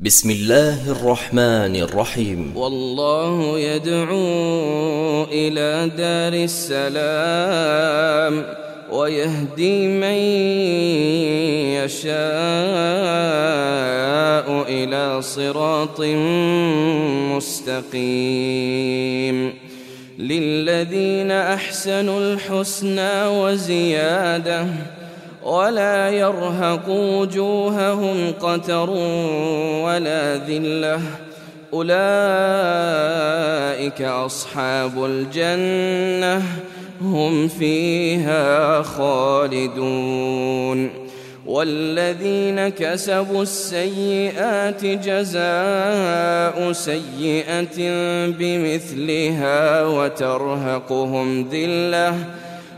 بسم الله الرحمن الرحيم والله يدعو إلى دار السلام ويهدي من يشاء إلى صراط مستقيم للذين أحسنوا الحسنى وزياده ولا يرهق وجوههم قتر ولا ذلة. أولئك أصحاب الجنة هم فيها خالدون. والذين كسبوا السيئات جزاء سيئة بمثلها وترهقهم ذلة.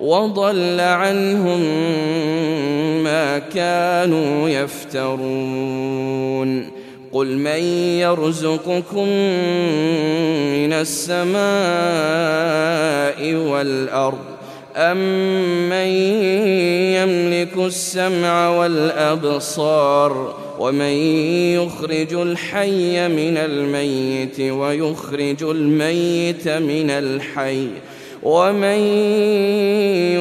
وضل عنهم ما كانوا يفترون. قل من يرزقكم من السماء والأرض امن يملك السمع والأبصار ومن يخرج الحي من الميت ويخرج الميت من الحي ومن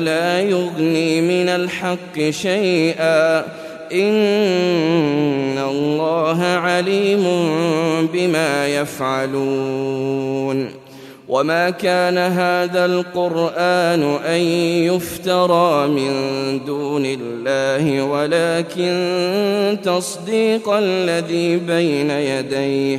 لا يغني من الحق شيئا. إن الله عليم بما يفعلون. وما كان هذا القرآن أن يفترى من دون الله ولكن تصديق الذي بين يديه